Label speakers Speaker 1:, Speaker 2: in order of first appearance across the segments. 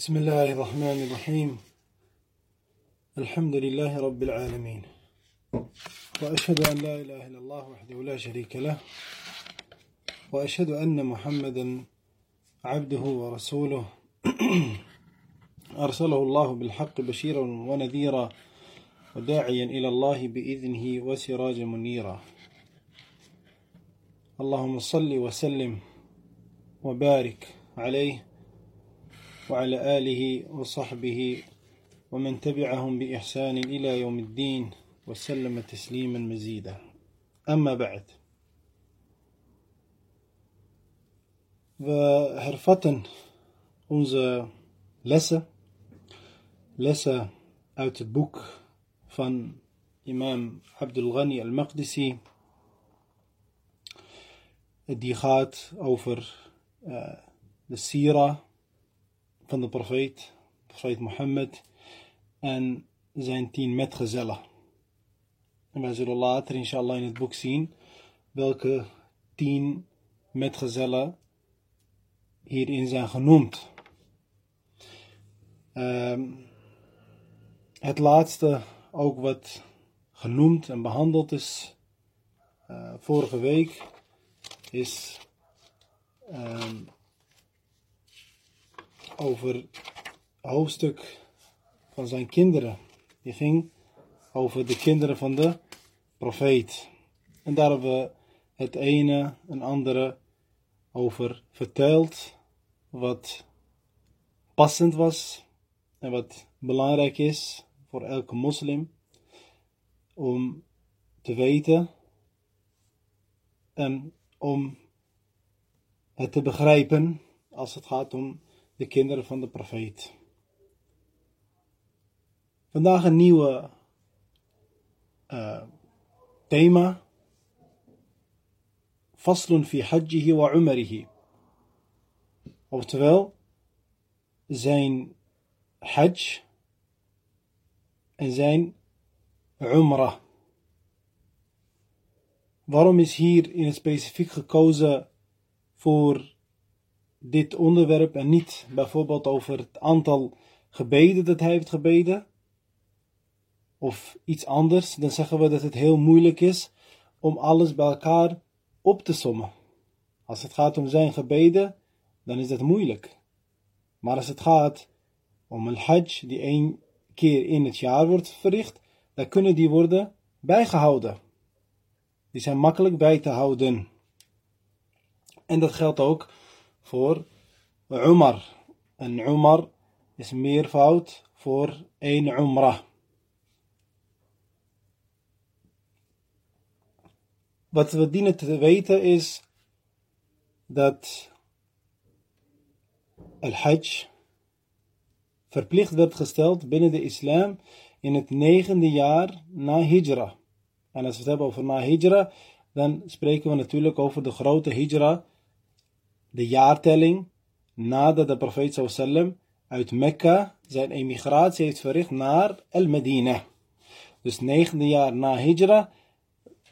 Speaker 1: بسم الله الرحمن الرحيم. الحمد لله رب العالمين. وأشهد أن لا إله إلا الله وحده لا شريك له. وأشهد أن محمدا عبده ورسوله. أرسله الله بالحق بشيرا ونذيرا وداعيا إلى الله بإذنه وسراجا منيرا. اللهم صل وسلم وبارك عليه وعلى آله وصحبه ومن تبعهم بإحسان إلى يوم الدين وسلم تسليما مزيدا أما بعد We hervatten onze lessen, lessen uit het boek van imam Abdul Ghani al-Maqdisi, die gaat over uh, de sira van de profeet, profeet Mohammed, en zijn tien metgezellen. En wij zullen later inshallah in het boek zien welke tien metgezellen hierin zijn genoemd. Um, het laatste ook wat genoemd en behandeld is uh, vorige week is um, over hoofdstuk van zijn kinderen. Die ging over de kinderen van de profeet. En daar hebben we het ene en andere over verteld. Wat passend was en wat belangrijk is voor elke moslim om te weten en om het te begrijpen als het gaat om de kinderen van de profeet. Vandaag een nieuwe uh, thema. Faslun fi hajjihi wa umarihi. Oftewel, zijn hajj en zijn umrah. Waarom is hier in het specifiek gekozen voor dit onderwerp en niet bijvoorbeeld over het aantal gebeden dat hij heeft gebeden of iets anders, dan zeggen we dat het heel moeilijk is om alles bij elkaar op te sommen. Als het gaat om zijn gebeden, dan is dat moeilijk. Maar als het gaat om een hajj die één keer in het jaar wordt verricht, dan kunnen die worden bijgehouden. Die zijn makkelijk bij te houden. En dat geldt ook voor Umar. En Umar is meervoud voor één Umrah. Wat we dienen te weten is dat al-Hajj verplicht werd gesteld binnen de islam in het negende jaar na Hijra. En als we het hebben over na Hijra, dan spreken we natuurlijk over de grote Hijra de jaartelling nadat de profeet sallam uit Mekka zijn emigratie heeft verricht naar El-Medina. Dus negende jaar na Hijra,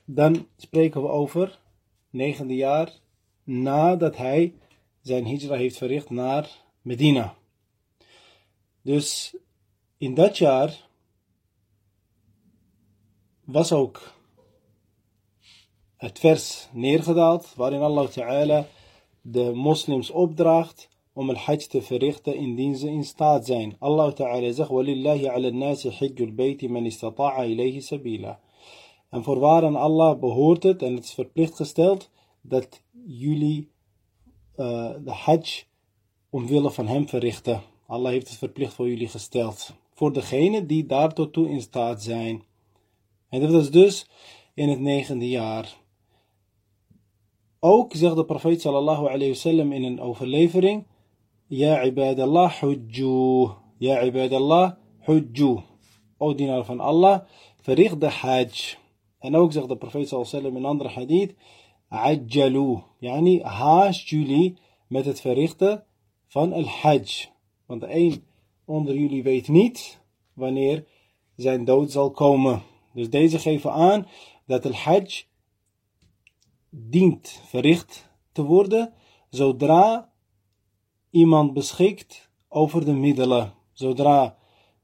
Speaker 1: dan spreken we over negende jaar nadat hij zijn Hijra heeft verricht naar Medina. Dus in dat jaar was ook het vers neergedaald waarin Allah Ta'ala de moslims opdraagt om al-hajj te verrichten indien ze in staat zijn. Allah Ta'ala zegt, وَلِلَّهِ عَلَى النَّاسِ حِجُّ الْبَيْتِ مَنْ إِسْتَطَاعَ إِلَيْهِ سَبِيلًا En voorwaar aan Allah behoort het, en het is verplicht gesteld, dat jullie uh, de hajj omwille van hem verrichten. Allah heeft het verplicht voor jullie gesteld. Voor degenen die daartoe in staat zijn. En dat is dus in het negende jaar. Ook zegt de profeet sallallahu alayhi wasallam in een overlevering: Ja ibadallah hujju. Ja ibadallah hujju. O dienaar van Allah, verricht de hajj. En ook zegt de profeet sallallahu alayhi wasallam in een andere hadith: Ajjalu. Yani haast jullie met het verrichten van al hajj. Want de een onder jullie weet niet wanneer zijn dood zal komen. Dus deze geven aan dat al hajj dient verricht te worden zodra iemand beschikt over de middelen. Zodra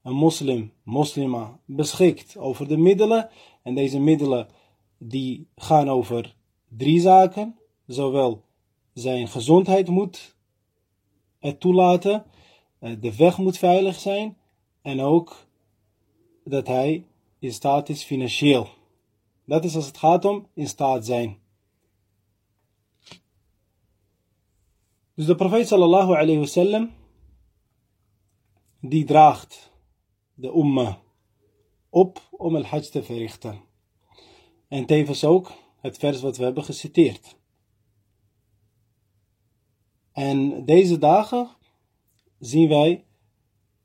Speaker 1: een moslim, moslima, beschikt over de middelen, en deze middelen die gaan over drie zaken, zowel zijn gezondheid moet het toelaten, eh, de weg moet veilig zijn en ook dat hij in staat is financieel. Dat is als het gaat om in staat zijn. Dus de profeet sallallahu alayhi wasallam die draagt de umma op om het hajj te verrichten. En tevens ook het vers wat we hebben geciteerd. En deze dagen zien wij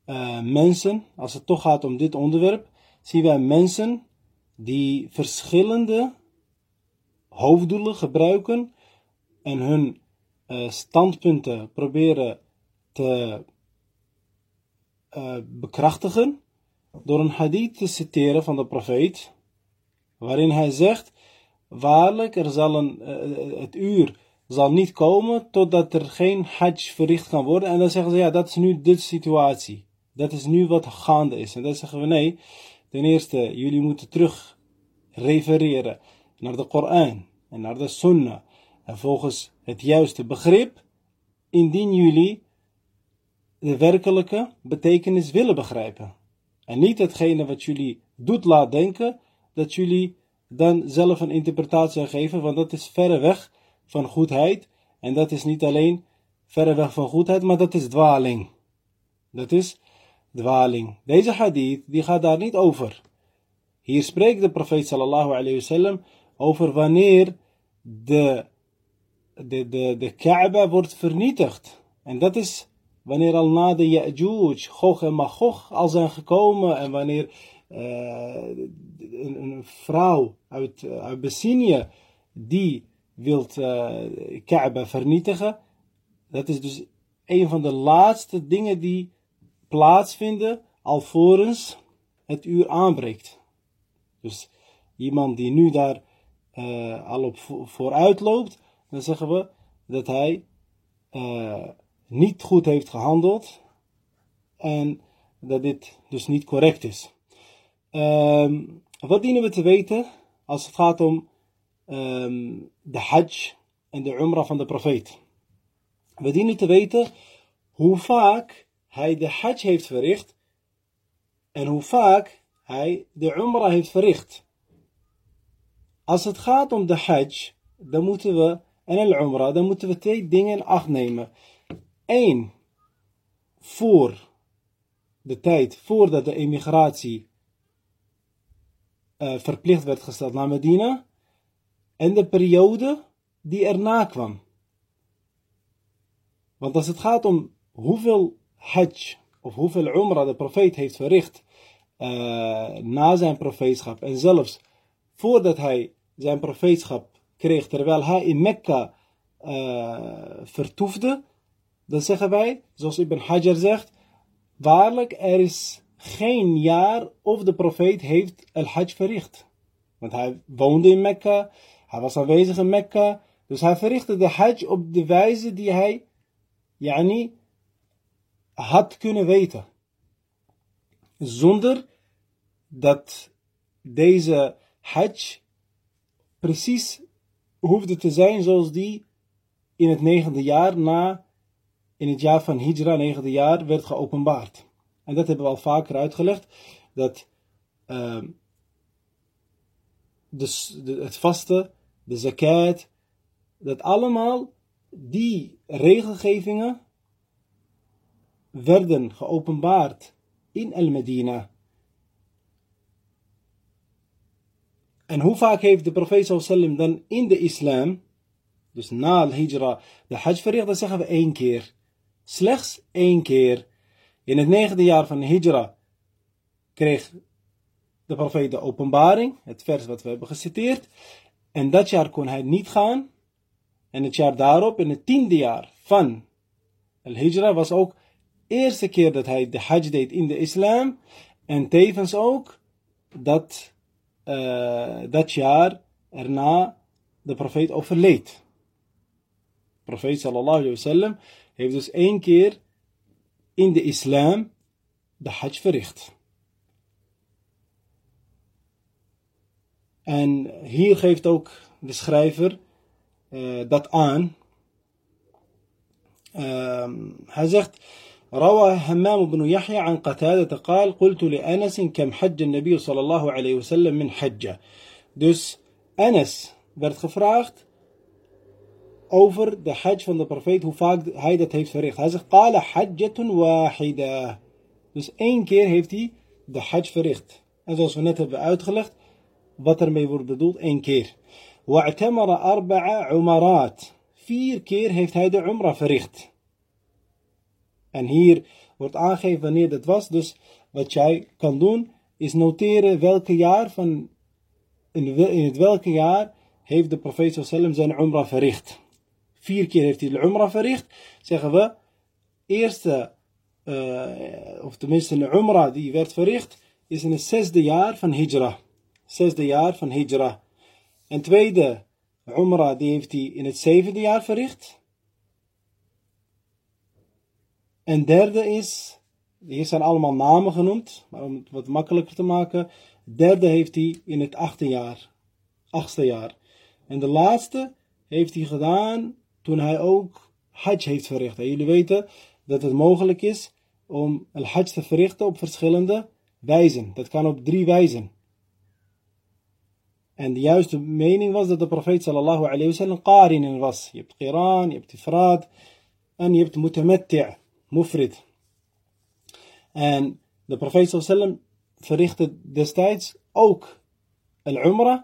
Speaker 1: uh, mensen, als het toch gaat om dit onderwerp, zien wij mensen die verschillende hoofddoelen gebruiken en hun standpunten proberen te uh, bekrachtigen door een hadith te citeren van de profeet, waarin hij zegt, waarlijk er zal een, uh, het uur zal niet komen totdat er geen hajj verricht kan worden. En dan zeggen ze, ja, dat is nu de situatie. Dat is nu wat gaande is. En dan zeggen we, nee, ten eerste, jullie moeten terug refereren naar de Koran en naar de Sunnah. En volgens het juiste begrip, indien jullie de werkelijke betekenis willen begrijpen. En niet hetgene wat jullie doet laat denken, dat jullie dan zelf een interpretatie geven, want dat is verre weg van goedheid. En dat is niet alleen verre weg van goedheid, maar dat is dwaling. Dat is dwaling. Deze hadith, die gaat daar niet over. Hier spreekt de profeet sallallahu alayhi wasallam over wanneer de, de, de, de Kaaba wordt vernietigd. En dat is wanneer al na de Ya'juj, Gog en Magog al zijn gekomen en wanneer uh, een, een, vrouw uit, uh, uit Abyssinie die wilt uh, Kaaba vernietigen, dat is dus een van de laatste dingen die plaatsvinden alvorens het uur aanbreekt. Dus iemand die nu daar al op vooruit loopt, dan zeggen we dat hij uh, niet goed heeft gehandeld en dat dit dus niet correct is. Um, wat dienen we te weten als het gaat om um, de hajj en de umrah van de profeet? We dienen te weten hoe vaak hij de hajj heeft verricht en hoe vaak hij de umrah heeft verricht. Als het gaat om de hajj, dan moeten we, en al-umrah, dan moeten we twee dingen in acht nemen. Eén, voor de tijd voordat de emigratie uh, verplicht werd gesteld naar Medina en de periode die erna kwam. Want als het gaat om hoeveel hajj of hoeveel umrah de profeet heeft verricht uh, na zijn profeetschap en zelfs voordat hij zijn profeetschap kreeg terwijl hij in Mekka uh, vertoefde, dan zeggen wij, zoals Ibn Hajar zegt, waarlijk er is geen jaar of de profeet heeft al-Hajj verricht. Want hij woonde in Mekka, hij was aanwezig in Mekka, dus hij verrichtte de Hajj op de wijze die hij yani, had kunnen weten. Zonder dat deze Hajj precies hoefde te zijn zoals die in het negende jaar na, in het jaar van Hijra, negende jaar, werd geopenbaard. En dat hebben we al vaker uitgelegd, dat de, het vaste, de zakat, dat allemaal die regelgevingen werden geopenbaard in Al-Medina. En hoe vaak heeft de profeet sallam dan in de islam, dus na al-hijra, de hajj verricht? Dan zeggen we één keer. Slechts één keer. In het negende jaar van de hijra kreeg de profeet de openbaring, het vers wat we hebben geciteerd. En dat jaar kon hij niet gaan. En het jaar daarop, in het tiende jaar van al-hijra, was ook de eerste keer dat hij de hajj deed in de islam. En tevens ook dat dat jaar erna de profeet overleed. De profeet sallallahu alayhi wasallam heeft dus één keer in de islam de hajj verricht. En hier geeft ook de schrijver uh, dat aan. Uh, hij zegt روى همام بن يحيى عن قتادة قال قلت لأنس كم حج النبي صلى الله عليه وسلم من حجة؟ دوس أنس برد خفراخت أوفر ده حج فان ده برفيت هو فاق هيدا تهيف فريق هذا قال حجة واحدة دوس أين كير هيفتي ده حج فريخت هذا سنته بأوتخلخت بطر ما يبرد دوت أين كير واعتمر أربع عمرات فير كير هيفت هيدا عمره فريخت En hier wordt aangegeven wanneer dat was. Dus wat jij kan doen, is noteren welke jaar van, in het welke jaar heeft de profeet sallam zijn umrah verricht. Vier keer heeft hij de umrah verricht. Zeggen we, eerste, uh, of tenminste de umrah die werd verricht, is in het zesde jaar van hijra. Zesde jaar van hijra. En tweede umrah die heeft hij in het zevende jaar verricht. En derde is, hier zijn allemaal namen genoemd, maar om het wat makkelijker te maken. Derde heeft hij in het achtste jaar. Achtste jaar. En de laatste heeft hij gedaan toen hij ook hajj heeft verricht. En jullie weten dat het mogelijk is om een hajj te verrichten op verschillende wijzen. Dat kan op drie wijzen. En de juiste mening was dat de profeet sallallahu alayhi wa sallam qarinin was. Je hebt qiran, je hebt ifraad en je hebt mutamatti' mufrid. En de profeet sallam verrichtte destijds ook al-umrah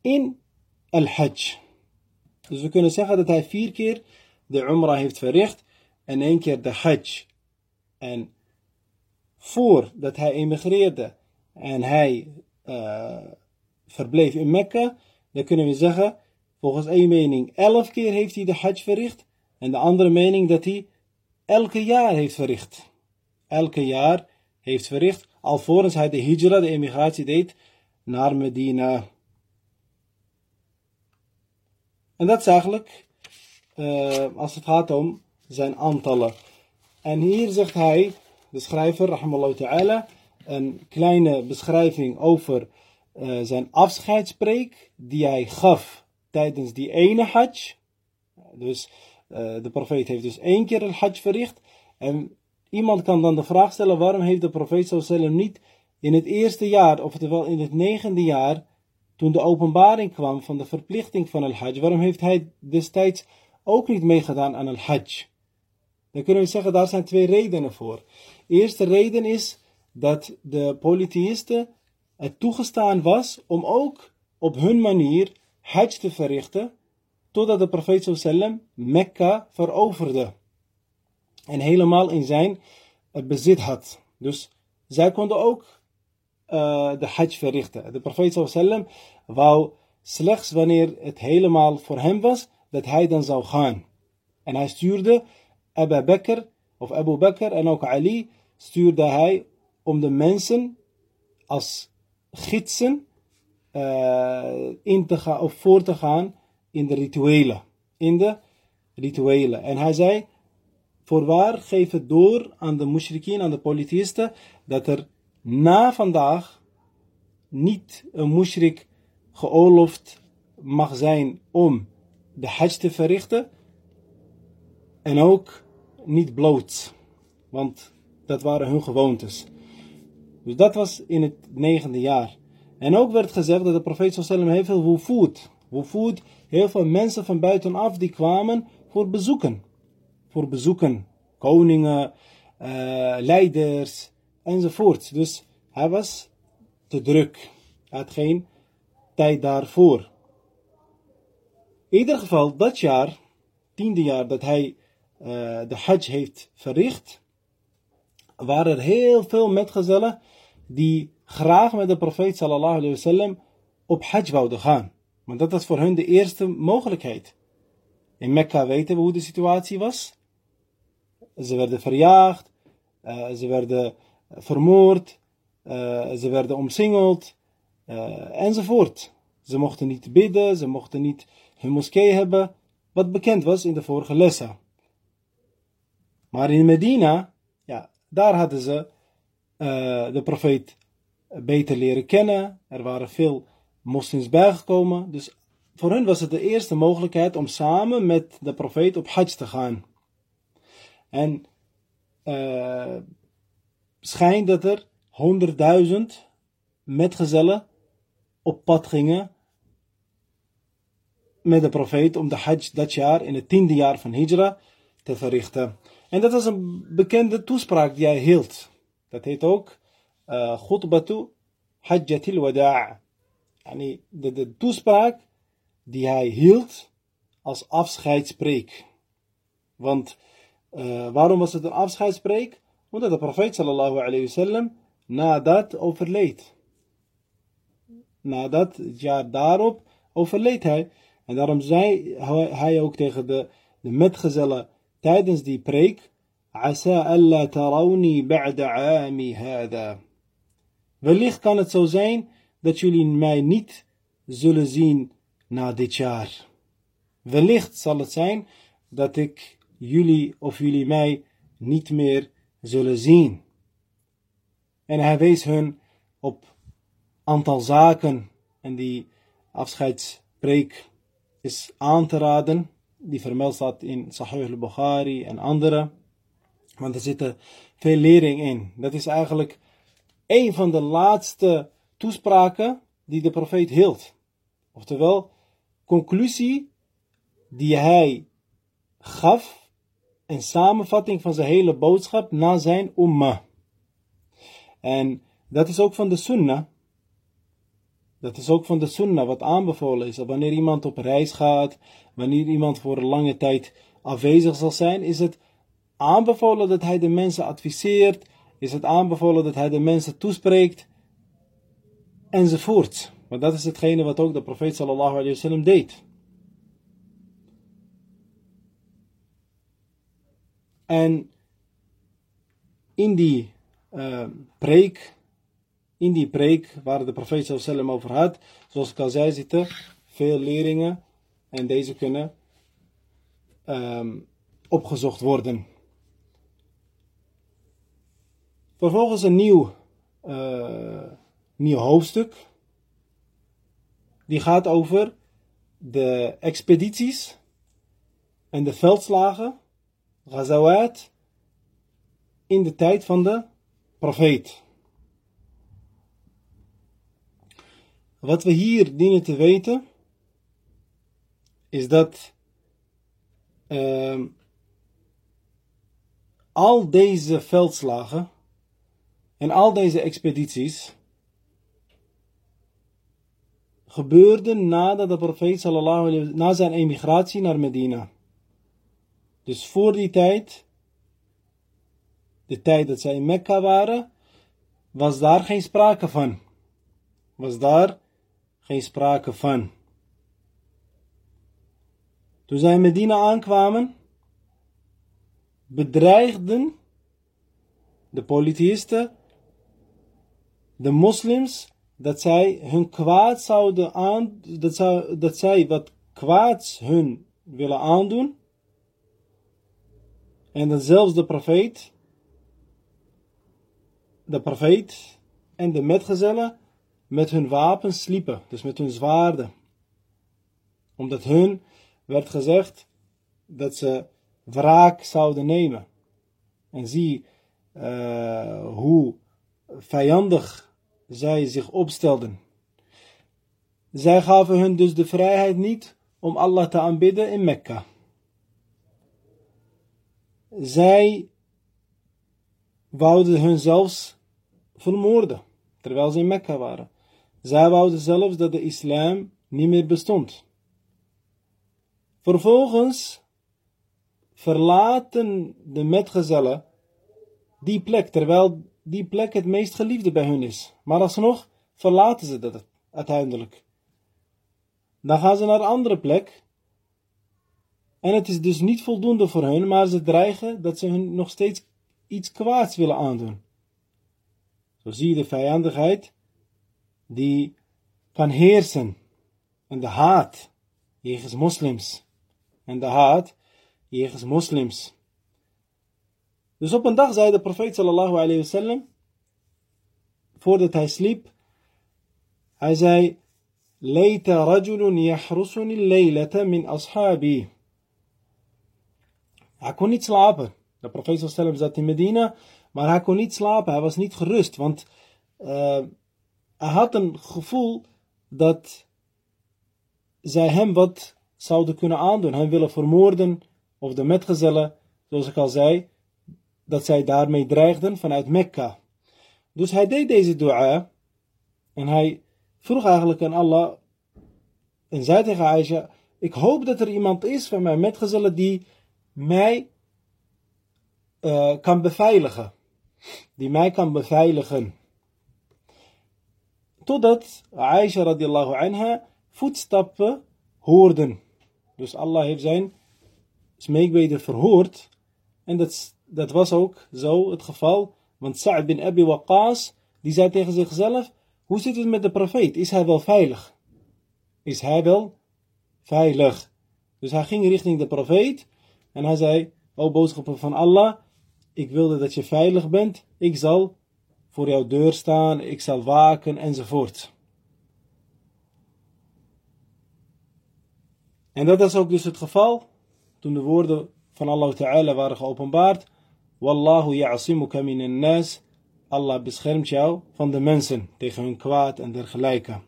Speaker 1: in al-hajj. Dus we kunnen zeggen dat hij vier keer de umrah heeft verricht en één keer de hajj. En voordat hij emigreerde en hij uh, verbleef in Mekka, dan kunnen we zeggen, volgens één mening elf keer heeft hij de hajj verricht en de andere mening dat hij elke jaar heeft verricht. Elke jaar heeft verricht, alvorens hij de hijra, de emigratie deed, naar Medina. En dat is eigenlijk, uh, als het gaat om zijn aantallen. En hier zegt hij, de schrijver, rahimallahu ta'ala, een kleine beschrijving over uh, zijn afscheidspreek die hij gaf tijdens die ene hajj. Dus de profeet heeft dus één keer een hajj verricht. En iemand kan dan de vraag stellen, waarom heeft de profeet sallam niet in het eerste jaar, oftewel in het negende jaar, toen de openbaring kwam van de verplichting van al-hajj, waarom heeft hij destijds ook niet meegedaan aan al-hajj? Dan kunnen we zeggen, daar zijn twee redenen voor. Eerste reden is dat de polytheïsten het toegestaan was om ook op hun manier hajj te verrichten, totdat de profeet sallam Mekka veroverde. En helemaal in zijn bezit had. Dus zij konden ook uh, de hajj verrichten. De profeet sallam wou slechts wanneer het helemaal voor hem was, dat hij dan zou gaan. En hij stuurde Abu Bakr, of Abu Bakr en ook Ali, stuurde hij om de mensen als gidsen uh, in te gaan, of voor te gaan in de rituelen. In de rituelen. En hij zei, voorwaar geef het door aan de mushrikien, aan de polytheïsten, dat er na vandaag niet een mushrik geoorloofd mag zijn om de hajj te verrichten. En ook niet bloot. Want dat waren hun gewoontes. Dus dat was in het negende jaar. En ook werd gezegd dat de profeet sallam heel veel wufud. Wufud, heel veel mensen van buitenaf die kwamen voor bezoeken. Voor bezoeken. Koningen, uh, leiders enzovoort. Dus hij was te druk. Hij had geen tijd daarvoor. In ieder geval, dat jaar, tiende jaar dat hij uh, de hajj heeft verricht, waren er heel veel metgezellen die graag met de profeet sallallahu alayhi wasallam op hajj wouden gaan. Want dat was voor hun de eerste mogelijkheid. In Mekka weten we hoe de situatie was. Ze werden verjaagd, uh, ze werden vermoord, uh, ze werden omsingeld, enzovoort. Ze mochten niet bidden, ze mochten niet hun moskee hebben, wat bekend was in de vorige lessen. Maar in Medina, ja, daar hadden ze de profeet beter leren kennen. Er waren veel moslims bijgekomen. Dus voor hen was het de eerste mogelijkheid om samen met de profeet op hajj te gaan. En uh, schijnt dat er 100.000 metgezellen op pad gingen met de profeet om de hajj dat jaar in het tiende jaar van hijra te verrichten. En dat was een bekende toespraak die hij hield. Dat heet ook uh, khutbatu hajjatil wada' de, de toespraak die hij hield als afscheidspreek. Want uh, waarom was het een afscheidspreek? Omdat de profeet sallallahu alayhi wasallam nadat overleed. Nadat het jaar daarop overleed hij. En daarom zei hij ook tegen de, de metgezellen tijdens die preek. Asa alla tarawni ba'da aami hada. Wellicht kan het zo zijn dat jullie mij niet zullen zien na dit jaar. Wellicht zal het zijn dat ik jullie of jullie mij niet meer zullen zien. En hij wees hun op aantal zaken en die afscheidspreek is aan te raden. Die vermeld staat in Sahih al-Bukhari en andere. Want er zitten veel lering in. Dat is eigenlijk een van de laatste toespraken die de profeet hield. Oftewel, conclusie die hij gaf, een samenvatting van zijn hele boodschap na zijn umma. En dat is ook van de sunnah. Dat is ook van de sunnah wat aanbevolen is. Wanneer iemand op reis gaat, wanneer iemand voor een lange tijd afwezig zal zijn, is het aanbevolen dat hij de mensen adviseert, is het aanbevolen dat hij de mensen toespreekt, enzovoort. Want dat is hetgene wat ook de profeet sallallahu alayhi wasallam deed. En in die uh, preek, in die preek waar de profeet sallallahu over had, zoals ik al zei, zitten veel leringen en deze kunnen um, opgezocht worden. Vervolgens een nieuw, uh, nieuw hoofdstuk. Die gaat over de expedities en de veldslagen, Ghazawat, in de tijd van de profeet. Wat we hier dienen te weten, is dat uh, al deze veldslagen en al deze expedities gebeurden nadat de profeet sallallahu na zijn emigratie naar Medina. Dus voor die tijd, de tijd dat zij in Mekka waren, was daar geen sprake van. Was daar geen sprake van. Toen zij in Medina aankwamen, bedreigden de polytheïsten de moslims dat zij hun kwaad zouden aan, dat, zou, dat zij wat kwaads hun willen aandoen. En dat zelfs de profeet, de profeet en de metgezellen met hun wapens sliepen, dus met hun zwaarden. Omdat hun werd gezegd dat ze wraak zouden nemen. En zie uh, hoe vijandig zij zich opstelden. Zij gaven hun dus de vrijheid niet om Allah te aanbidden in Mekka. Zij wouden hun zelfs vermoorden, terwijl ze in Mekka waren. Zij wouden zelfs dat de islam niet meer bestond. Vervolgens verlaten de metgezellen die plek, terwijl die plek het meest geliefde bij hun is. Maar alsnog verlaten ze dat uiteindelijk. Dan gaan ze naar een andere plek. En het is dus niet voldoende voor hun, maar ze dreigen dat ze hun nog steeds iets kwaads willen aandoen. Zo zie je de vijandigheid die kan heersen. En de haat jegens moslims. En de haat jegens moslims. Dus op een dag zei de profeet sallallahu alayhi wasallam, voordat hij sliep, hij zei, Leita rajulun yahrusuni leylata min ashabi. Hij kon niet slapen. De profeet sallallahu zat in Medina, maar hij kon niet slapen. Hij was niet gerust, want uh, hij had een gevoel dat zij hem wat zouden kunnen aandoen. Hem willen vermoorden of de metgezellen, zoals ik al zei, dat zij daarmee dreigden vanuit Mekka. Dus hij deed deze dua en hij vroeg eigenlijk aan Allah en zei tegen Aisha, ik hoop dat er iemand is van mijn metgezellen die mij uh, kan beveiligen. Die mij kan beveiligen. Totdat Aisha radiallahu anha voetstappen hoorden. Dus Allah heeft zijn smeekbeden verhoord. En dat, dat was ook zo het geval. Want Sa'd bin Abi Waqqas, die zei tegen zichzelf, hoe zit het met de profeet? Is hij wel veilig? Is hij wel veilig? Dus hij ging richting de profeet en hij zei, o boodschapper van Allah, ik wilde dat je veilig bent, ik zal voor jouw deur staan, ik zal waken enzovoort. En dat is ook dus het geval toen de woorden van Allah Ta'ala waren geopenbaard. Wallahu ya'asimuka minan nas. Allah beschermt jou van de mensen tegen hun kwaad en dergelijke.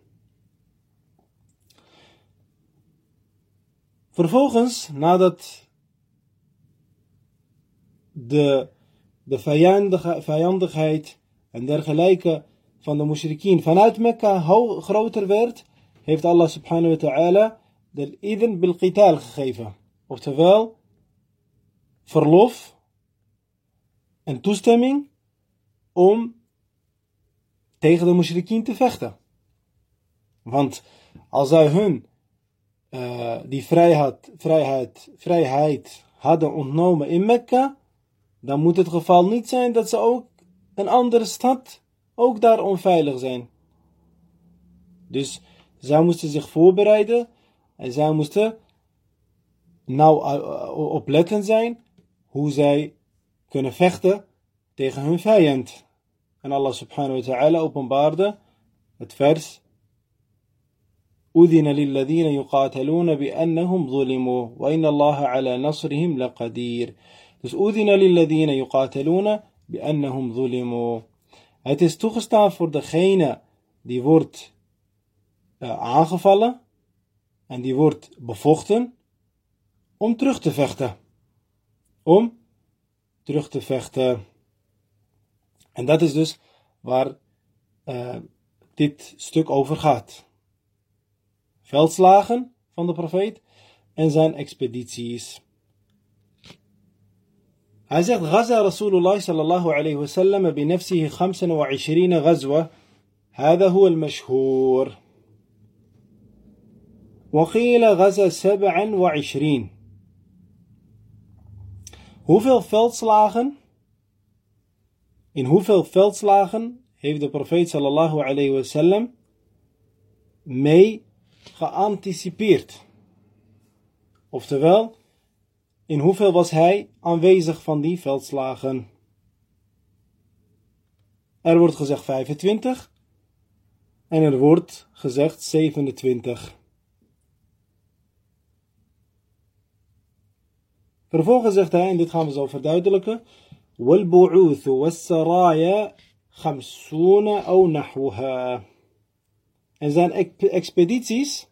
Speaker 1: Vervolgens, nadat de, de vijandigheid en dergelijke van de mushrikien vanuit Mekka groter werd, heeft Allah subhanahu wa ta'ala de idn bil qital gegeven. Oftewel, verlof en toestemming om tegen de mushrikien te vechten. Want als zij hun uh, die vrijheid, vrijheid, vrijheid hadden ontnomen in Mekka, dan moet het geval niet zijn dat ze ook een andere stad ook daar onveilig zijn. Dus zij moesten zich voorbereiden en zij moesten nou opletten zijn hoe zij kunnen vechten tegen hun vijand. En Allah subhanahu wa ta'ala openbaarde het vers أذن للذين يقاتلون بأنهم ظلموا وإن الله على نصرهم لقدير Dus أذن للذين يقاتلون بأنهم ظلموا Het is toegestaan voor degene die wordt uh, aangevallen en die wordt bevochten om terug te vechten. Om terug te vechten. En dat is dus waar uh, dit stuk over gaat. Veldslagen van de profeet en zijn expedities. Hij zegt, غزا رسول الله صلى الله عليه وسلم بنفسه 25 غزوة هذا هو المشهور وقيل غزا 27 Hoeveel veldslagen in hoeveel veldslagen heeft de profeet sallallahu alayhi wasallam mee geanticipeerd? Oftewel, in hoeveel was hij aanwezig van die veldslagen? Er wordt gezegd 25 en er wordt gezegd 27. Vervolgens zegt hij, en dit gaan we zo verduidelijken, والبعوث والسرايا خمسون أو نحوها. En zijn expedities,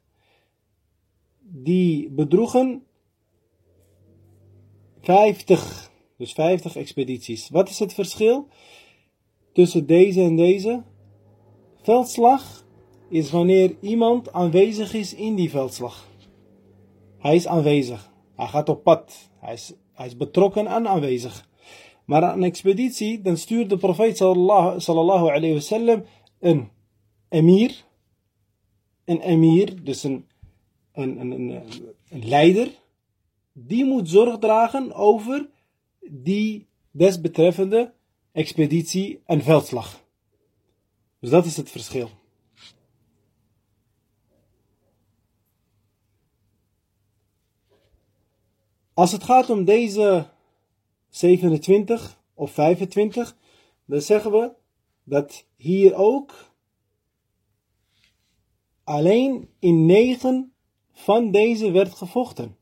Speaker 1: die bedroegen 50. Dus 50 expedities. Wat is het verschil tussen deze en deze? Veldslag is wanneer iemand aanwezig is in die veldslag. Hij is aanwezig. Hij gaat op pad. Hij is, betrokken en aanwezig. Maar aan een expeditie, dan stuurt de profeet sallallahu, alayhi een emir. Een emir, dus een, een, een, een, een leider die moet zorg dragen over die desbetreffende expeditie en veldslag. Dus dat is het verschil. Als het gaat om deze 27, of 25, dan zeggen we dat hier ook alleen in 9 van deze werd gevochten.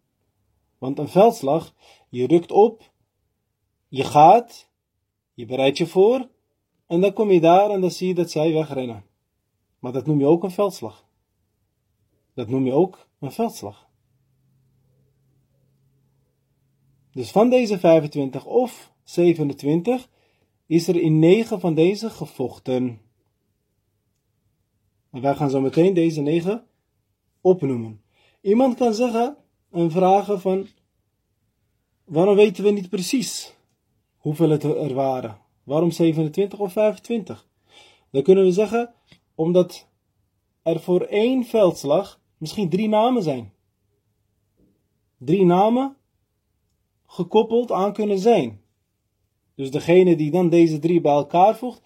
Speaker 1: Want een veldslag, je rukt op, je gaat, je bereidt je voor en dan kom je daar en dan zie je dat zij wegrennen. Maar dat noem je ook een veldslag. Dat noem je ook een veldslag. Dus van deze 25 of 27 is er in 9 van deze gevochten. En wij gaan zo meteen deze 9 opnoemen. Iemand kan zeggen en vragen van waarom weten we niet precies hoeveel het er waren? Waarom 27 of 25? Dan kunnen we zeggen omdat er voor één veldslag misschien drie namen zijn. Drie namen gekoppeld aan kunnen zijn. Dus degene die dan deze drie bij elkaar voegt,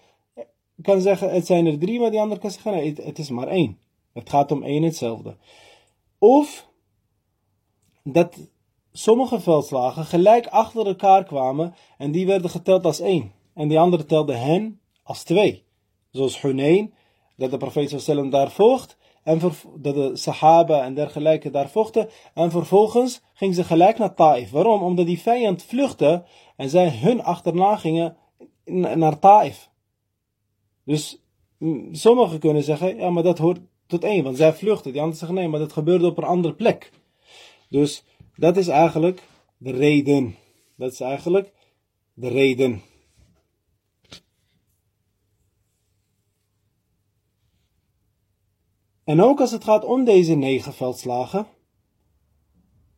Speaker 1: kan zeggen het zijn er drie, maar die andere kan zeggen nee, het is maar één. Het gaat om één hetzelfde. Of dat sommige veldslagen gelijk achter elkaar kwamen en die werden geteld als één. En die andere telde hen als twee. Zoals Hunayn, dat de profeet sallam daar vocht en dat de Sahaba en dergelijke daar vochten. En vervolgens gingen ze gelijk naar Taif. Waarom? Omdat die vijand vluchtte en zij hun achterna gingen naar Taif. Dus mm, sommigen kunnen zeggen, ja, maar dat hoort tot één, want zij vluchten. Die anderen zeggen, nee, maar dat gebeurde op een andere plek. Dus dat is eigenlijk de reden. Dat is eigenlijk de reden. En ook als het gaat om deze negen veldslagen,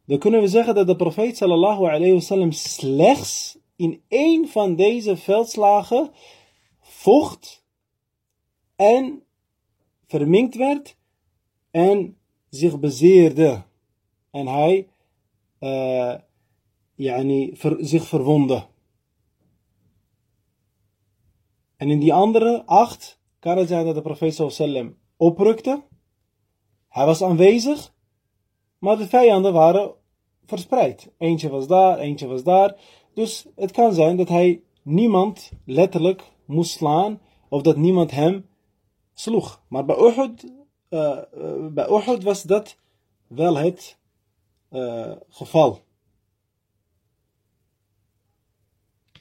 Speaker 1: dan kunnen we zeggen dat de profeet sallallahu alayhi wasallam slechts in één van deze veldslagen vocht en verminkt werd en zich bezeerde. En hij uh, yani, zich verwonde. En in die andere acht kan het zijn dat de profeet sallam oprukte. Hij was aanwezig, maar de vijanden waren verspreid. Eentje was daar, eentje was daar. Dus het kan zijn dat hij niemand letterlijk moest slaan of dat niemand hem sloeg. Maar bij Uhud, uh, bij Uhud was dat wel het uh, geval.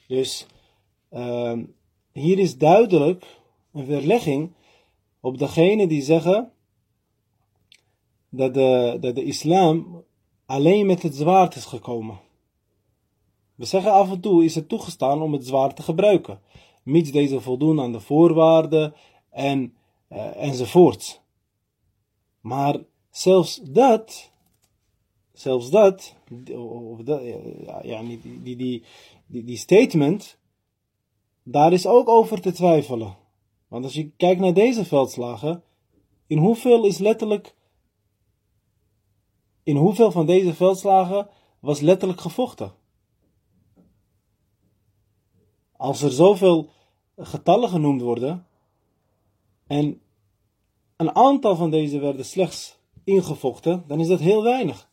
Speaker 1: Dus uh, hier is duidelijk een verlegging op degene die zeggen dat de, dat de islam alleen met het zwaard is gekomen. We zeggen af en toe is het toegestaan om het zwaard te gebruiken, mits deze voldoen aan de voorwaarden en, uh, enzovoorts. Maar zelfs dat, zelfs dat, of dat ja, die, die, die, die, die statement, daar is ook over te twijfelen. Want als je kijkt naar deze veldslagen, in hoeveel is letterlijk in hoeveel van deze veldslagen was letterlijk gevochten? Als er zoveel getallen genoemd worden en een aantal van deze werden slechts ingevochten, dan is dat heel weinig.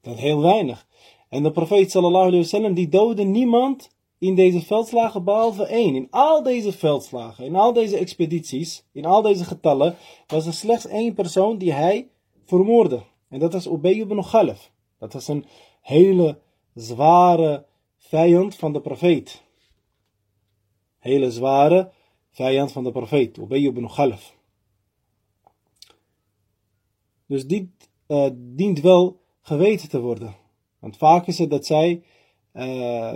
Speaker 1: Dat is heel weinig. En de profeet sallallahu alayhi wasallam die doodde niemand in deze veldslagen behalve één. In al deze veldslagen, in al deze expedities, in al deze getallen was er slechts één persoon die hij vermoordde. En dat was Ubay ibn Khalaf. Dat was een hele zware vijand van de profeet. Hele zware vijand van de profeet, Ubay ibn Khalaf. Dus dit uh, dient wel geweten te worden. Want vaak is het dat zij uh,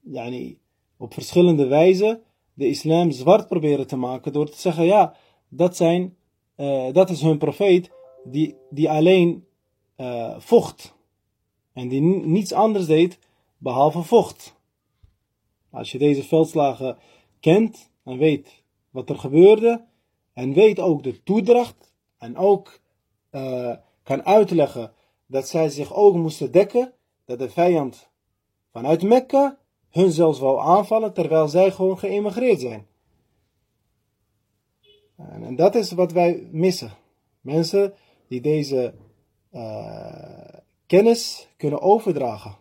Speaker 1: yani, op verschillende wijzen de islam zwart proberen te maken door te zeggen, ja, dat, zijn, uh, dat is hun profeet die, die alleen uh, vocht. En die niets anders deed behalve vocht. Als je deze veldslagen kent en weet wat er gebeurde, en weet ook de toedracht, en ook uh, kan uitleggen dat zij zich ook moesten dekken, dat de vijand vanuit Mekka hun zelfs wou aanvallen, terwijl zij gewoon geëmigreerd zijn. En dat is wat wij missen. Mensen die deze uh, kennis kunnen overdragen.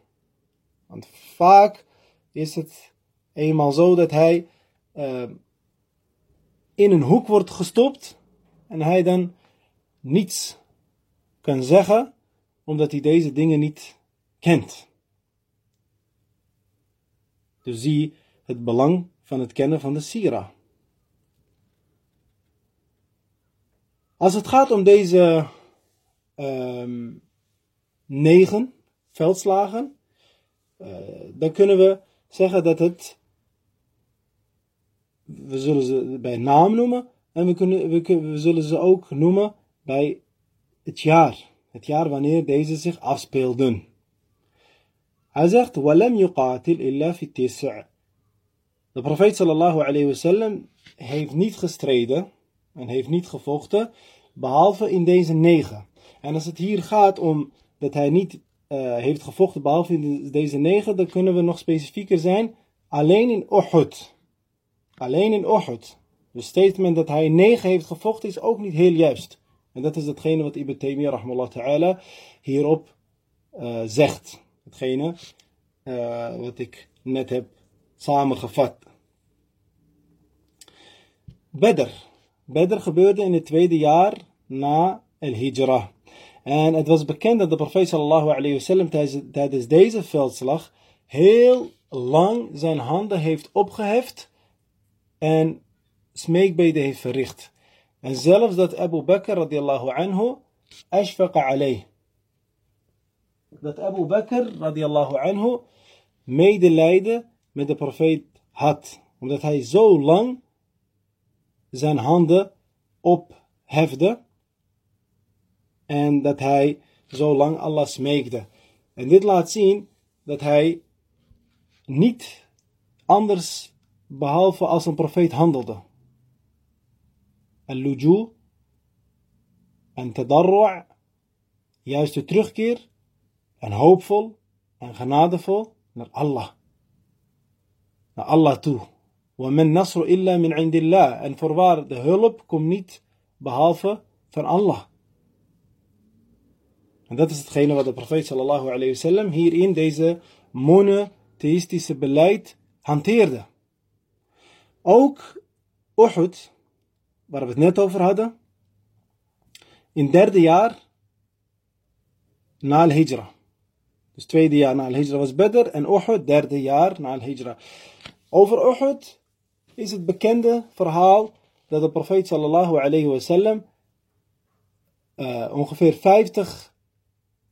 Speaker 1: Want vaak is het eenmaal zo dat hij uh, in een hoek wordt gestopt en hij dan niets kan zeggen omdat hij deze dingen niet kent. Dus zie het belang van het kennen van de Sira. Als het gaat om deze um, negen veldslagen, uh, dan kunnen we zeggen dat het, we zullen ze bij naam noemen en we, kunnen, we, we zullen ze ook noemen bij het jaar. Het jaar wanneer deze zich afspeelden. Hij zegt, وَلَمْ يُقَاتِلْ إِلَّا فِي التِّسْعِ De profeet sallallahu alayhi wasallam heeft niet gestreden en heeft niet gevochten, behalve in deze negen. En als het hier gaat om dat hij niet uh, heeft gevochten, behalve in deze negen, dan kunnen we nog specifieker zijn, alleen in Uhud. Alleen in Uhud. De statement dat hij negen heeft gevochten is ook niet heel juist. En dat is hetgene wat Ibn Taymiyyah rahmallah ta'ala hierop uh, zegt. Hetgene uh, wat ik net heb samengevat. Badr. Badr gebeurde in het tweede jaar na el-Hijrah. En het was bekend dat de profeet sallallahu alayhi wasallam tijdens deze veldslag heel lang zijn handen heeft opgeheft en smeekbeden heeft verricht. En zelfs dat Abu Bakr radiallahu anhu ashfaqa alayh. Dat Abu Bakr radiallahu anhu medelijden met de profeet had. Omdat hij zo lang zijn handen ophefde En dat hij zo lang Allah smeekte. En dit laat zien dat hij niet anders behalve als een profeet handelde. Al-luju en tadarru' juist de terugkeer en hoopvol en genadevol naar Allah. Naar Allah toe. وَمَن نَصْرُ إِلَّا مِنْ عِنْدِ اللَّهِ En voorwaar, de hulp komt niet behalve van Allah. En dat is hetgene wat de profeet sallallahu alayhi wasallam hierin deze monotheïstische beleid hanteerde. Ook Uhud, waar we het net over hadden, in derde jaar na al-Hijra. Dus tweede jaar na al-Hijra was Badr en Uhud, derde jaar na al-Hijra. Over Uhud is het bekende verhaal dat de profeet sallallahu alayhi wasallam uh, ongeveer 50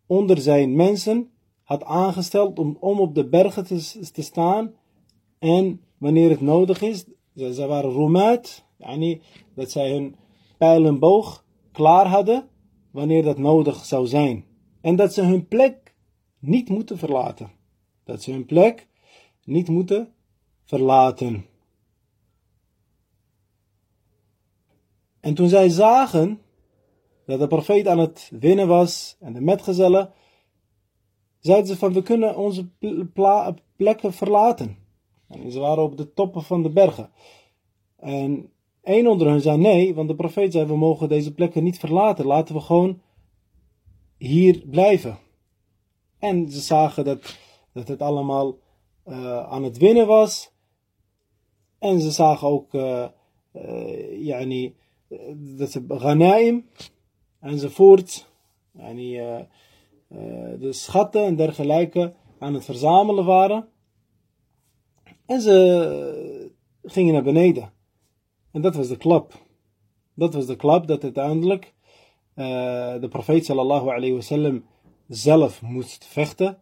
Speaker 1: onder zijn mensen had aangesteld om, om op de bergen te, staan en wanneer het nodig is, ze, waren roemaat, yani, dat zij hun pijl en boog klaar hadden wanneer dat nodig zou zijn. En dat ze hun plek niet moeten verlaten. Dat ze hun plek niet moeten verlaten. En toen zij zagen dat de profeet aan het winnen was en de metgezellen, zeiden ze van we kunnen onze plekken verlaten. En ze waren op de toppen van de bergen. En een onder hen zei nee, want de profeet zei we mogen deze plekken niet verlaten. Laten we gewoon hier blijven. En ze zagen dat, dat het allemaal uh, aan het winnen was. En ze zagen ook uh, uh, yani, dat ze Ghanaim enzovoort. Yani, uh, uh, de schatten en dergelijke aan het verzamelen waren. En ze gingen naar beneden. En dat was de klap. Dat was de klap dat uiteindelijk uh, de profeet sallallahu alayhi wasallam zelf moest vechten.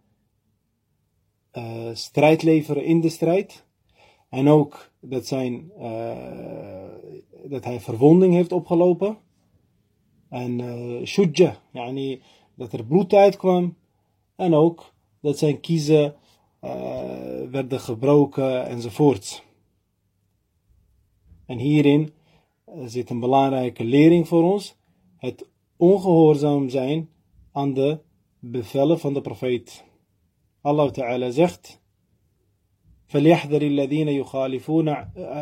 Speaker 1: Strijd leveren in de strijd. En ook dat, zijn, dat hij verwonding heeft opgelopen En uh, shujja, yani dat er bloed uitkwam. En ook dat zijn kiezen uh, werden gebroken enzovoorts. En hierin zit een belangrijke lering voor ons. Het ongehoorzaam zijn aan de bevelen van de profeet. Allah Ta'ala zegt فليحذر الذين يخالفون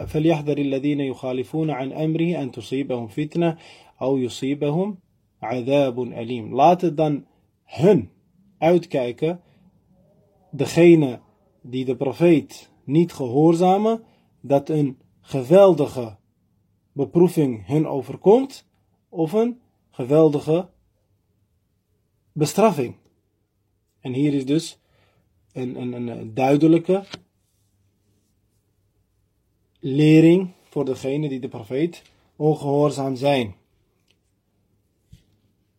Speaker 1: فليحذر الذين يخالفون عن أمره أن تصيبهم فتنة hoe yusibahum adabun alim. Laat het dan hun uitkijken, degene die de profeet niet gehoorzamen, dat een geweldige beproeving hen overkomt of een geweldige bestraffing. En hier is dus een, een, een duidelijke lering voor degene die de profeet ongehoorzaam zijn.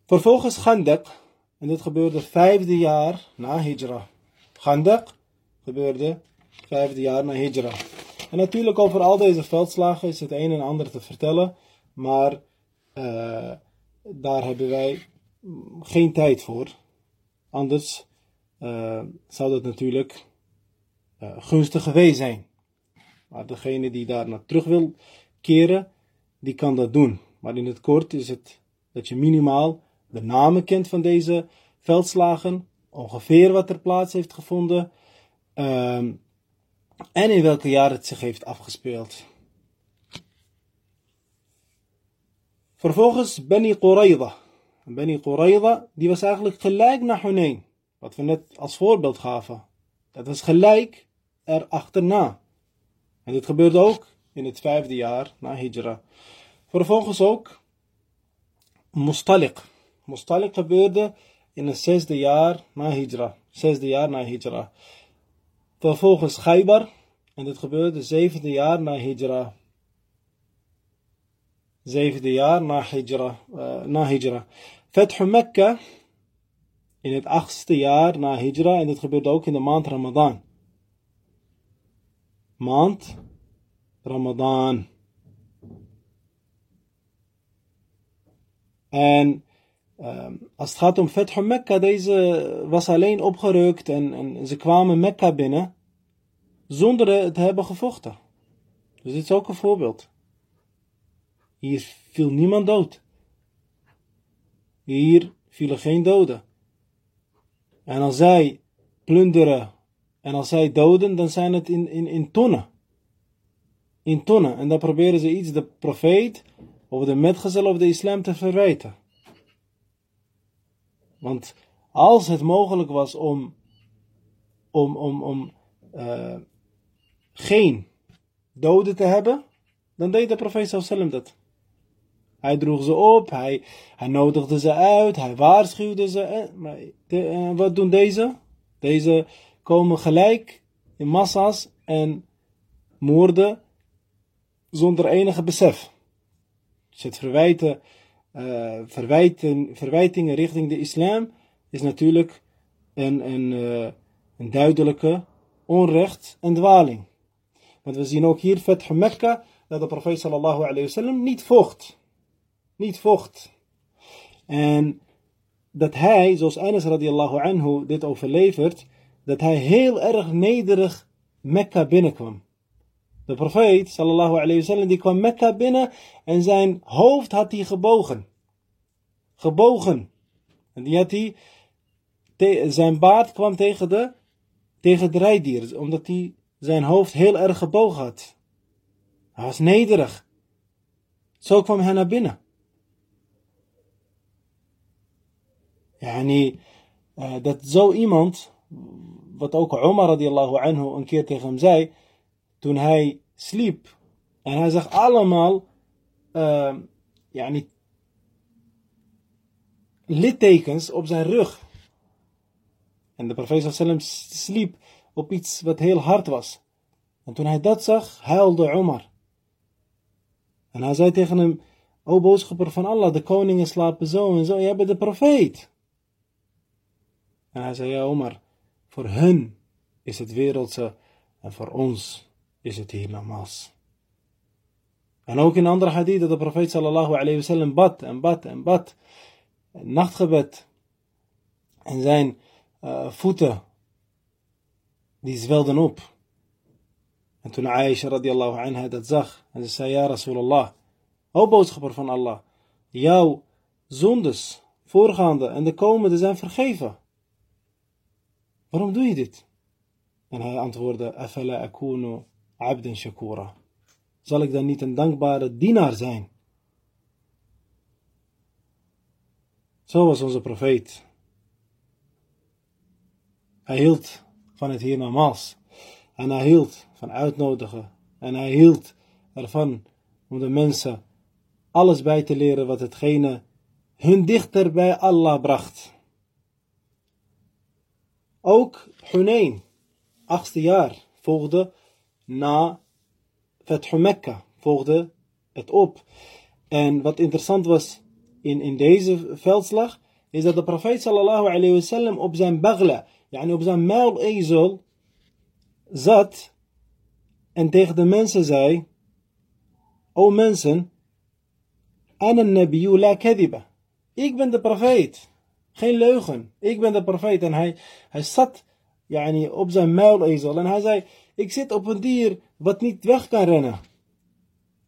Speaker 1: Vervolgens Ghandak, en dit gebeurde vijfde jaar na Hijra. Ghandak gebeurde vijfde jaar na Hijra. En natuurlijk over al deze veldslagen is het een en ander te vertellen, maar uh, daar hebben wij geen tijd voor. Anders uh, zou dat natuurlijk uh, gunstig geweest zijn. Maar degene die daar naar terug wil keren, die kan dat doen. Maar in het kort is het dat je minimaal de namen kent van deze veldslagen, ongeveer wat er plaats heeft gevonden uh, en in welke jaar het zich heeft afgespeeld. Vervolgens Beni Qurayza. Beni Qurayza, die was eigenlijk gelijk naar Hunayn. Wat we net als voorbeeld gaven. Dat was gelijk erachterna. En dit gebeurde ook in het vijfde jaar na Hijra. Vervolgens ook Mustalik. Mustalik gebeurde in het zesde jaar na Hijra. Zesde jaar na Hijra. Vervolgens Khaybar. En dit gebeurde zevende jaar na Hijra. Zevende jaar na Hijra. Uh, na Hijra. Fethu Mekka. In het achtste jaar na Hijra. En dit gebeurde ook in de maand Ramadan. Maand Ramadan. En um, als het gaat om Fethu Mekka, deze was alleen opgerukt en, en ze kwamen Mekka binnen zonder te hebben gevochten. Dus dit is ook een voorbeeld. Hier viel niemand dood. Hier vielen geen doden. En als zij plunderen en als zij doden, dan zijn het in, in, in tonnen. In tonnen. En dan proberen ze iets de profeet of de metgezel of de islam te verwijten. Want als het mogelijk was om, om, om, om uh, geen doden te hebben, dan deed de profeet sallam dat. Hij droeg ze op, hij, hij nodigde ze uit, hij waarschuwde ze. Eh, maar de, uh, wat doen deze? Deze komen gelijk in massa's en moorden zonder enige besef. Het verwijten, uh, verwijten, verwijtingen richting de islam is natuurlijk een, een, uh, een duidelijke onrecht en dwaling. Want we zien ook hier, Fath Mekka, dat de profeet sallallahu alayhi wasallam niet vocht. Niet vocht. En dat hij, zoals Anas radiallahu anhu dit overlevert, dat hij heel erg nederig Mekka binnenkwam. De profeet, sallallahu alayhi wasallam, die kwam Mekka binnen en zijn hoofd had hij gebogen. Gebogen. En die had hij, zijn baard kwam tegen de, tegen het rijdier, omdat hij zijn hoofd heel erg gebogen had. Hij was nederig. Zo kwam hij naar binnen. Yani, uh, dat zo iemand, wat ook Omar radiallahu anhu een keer tegen hem zei, toen hij sliep en hij zag allemaal uh, yani, littekens op zijn rug. En de profeet sallam sliep op iets wat heel hard was. En toen hij dat zag, huilde Omar. En hij zei tegen hem, o boodschapper van Allah, de koningen slapen zo en zo, jij bent de profeet. En hij zei, ja Omar, voor hun is het wereldse en voor ons is het hiernamaals. En ook in andere hadith dat de profeet sallallahu alayhi wasallam bad en bad en bad. Nachtgebed. En zijn uh, voeten, die zwelden op. En toen Aisha radiallahu anha dat zag, en ze zei, ja Rasulallah, o boodschapper van Allah, jouw zondes, voorgaande en de komende zijn vergeven. Waarom doe je dit? En hij antwoordde, afala akunu abdan shakura. Zal ik dan niet een dankbare dienaar zijn? Zo was onze profeet. Hij hield van het hiernamaals. En hij hield van uitnodigen. En hij hield ervan om de mensen alles bij te leren wat hetgene hun dichter bij Allah bracht. Ook Hunayn, achtste jaar, volgde na Fathu Mekka, volgde het op. En wat interessant was in, in deze veldslag, is dat de profeet sallallahu alayhi wasallam op zijn bagla, yani op zijn muilezel, zat en tegen de mensen zei, O mensen, ana nabiyu la kadiba. Ik ben de profeet. Geen leugen. Ik ben de profeet. En hij, hij zat yani, op zijn muilezel. En hij zei, ik zit op een dier wat niet weg kan rennen.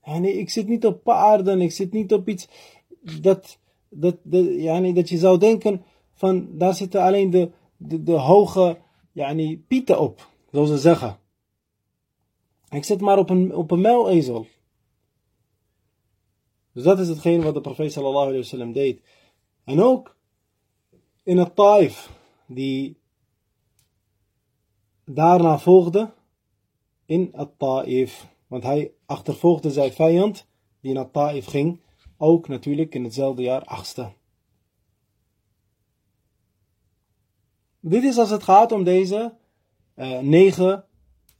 Speaker 1: En ik zit niet op paarden. Ik zit niet op iets dat, dat, dat, yani, dat je zou denken van, daar zitten alleen de, de, de hoge yani, pieten op. Zoals ze zeggen. Ik zit maar op een, op een muilezel. Dus dat is hetgeen wat de profeet sallallahu alayhi wasallam deed. En ook in het Taif, die daarna volgde, in het Taif. Want hij achtervolgde zijn vijand, die naar Taif ging, ook natuurlijk in hetzelfde jaar, achtste. Dit is als het gaat om deze uh, negen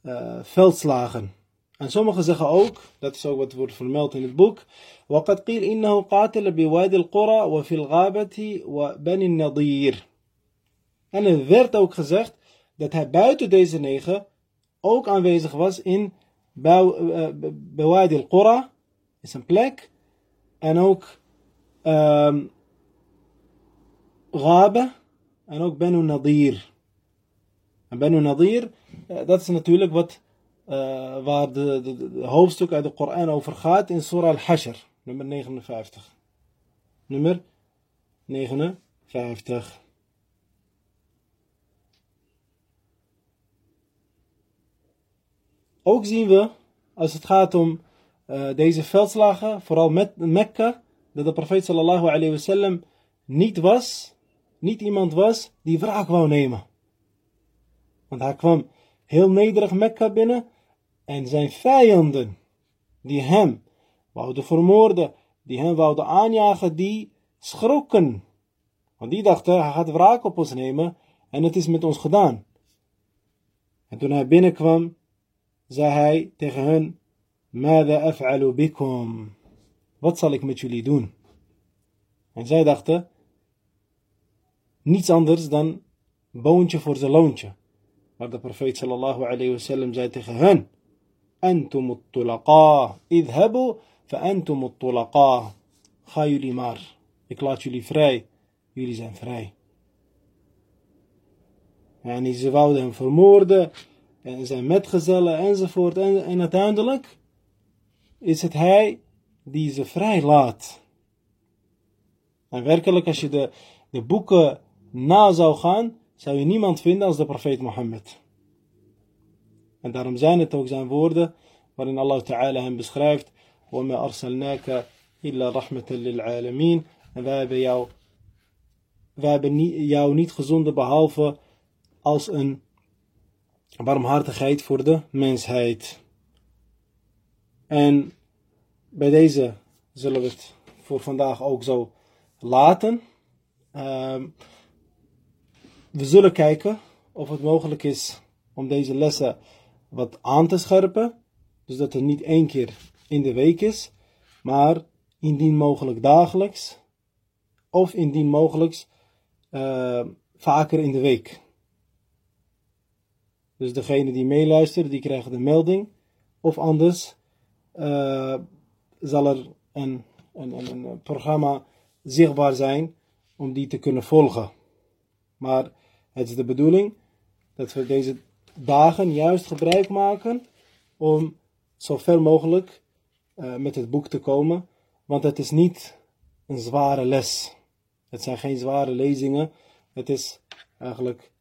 Speaker 1: uh, veldslagen. En sommigen zeggen ook, dat is ook wat wordt vermeld in het boek, وقد قيل إنه قاتل بوادي القرى وفي الغابة وبني النضير. En er werd ook gezegd dat hij buiten deze negen ook aanwezig was in Bewadi al-Qura, is een plek, en ook um, Ghabe, en ook Benu Nadir. En Nadir, dat is natuurlijk wat uh, waar de, hoofdstuk uit de Koran over gaat in Surah Al-Hashr, nummer 59. Nummer 59. Ook zien we, als het gaat om uh, deze veldslagen, vooral met Mekka, dat de profeet sallallahu alayhi wasallam niet was, niet iemand was die wraak wou nemen. Want hij kwam heel nederig Mekka binnen en zijn vijanden, die hem wouden vermoorden, die hem wouden aanjagen, die schrokken. Want die dachten, hij gaat wraak op ons nemen en het is met ons gedaan. En toen hij binnenkwam, zei hij tegen hen, Mada af'alu bikum? Wat zal ik met jullie doen? En zij dachten, niets anders dan boontje voor zijn loontje. Maar de profeet sallallahu alayhi wasallam zei tegen hen, Antum at-tulaqa, idhabu fa antum at-tulaqa. Ga jullie maar, ik laat jullie vrij, jullie zijn vrij. En ze wouden hem vermoorden, En zijn metgezellen enzovoort. En, en uiteindelijk is het hij die ze vrij laat. En werkelijk als je de, de boeken na zou gaan. Zou je niemand vinden als de profeet Mohammed. En daarom zijn het ook zijn woorden waarin Allah Ta'ala hem beschrijft. وَمَا أَرْسَلْنَاكَ إِلَّا رَحْمَةً لِلْعَالَمِينَ En wij hebben jou, wij hebben jou niet gezonden behalve als een barmhartigheid voor de mensheid. En bij deze zullen we het voor vandaag ook zo laten. Uh, we zullen kijken of het mogelijk is om deze lessen wat aan te scherpen. Dus dat het niet één keer in de week is, maar indien mogelijk dagelijks of indien mogelijk uh, vaker in de week. Dus degene die meeluisteren, die krijgen de melding. Of anders uh, zal er een, een, een, een programma zichtbaar zijn om die te kunnen volgen. Maar het is de bedoeling dat we deze dagen juist gebruik maken om zo ver mogelijk uh, met het boek te komen. Want het is niet een zware les. Het zijn geen zware lezingen. Het is eigenlijk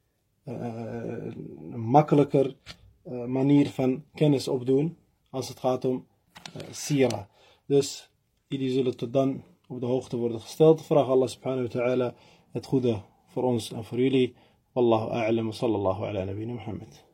Speaker 1: eh, makkelijker eh, manier van kennis opdoen als het gaat om eh, Sira. Dus jullie zullen tot dan op de hoogte worden gesteld. Vraag Allah subhanahu wa ta'ala het goede voor ons en voor jullie. Wallahu a'lam wa sallallahu ala nabiyina Muhammad.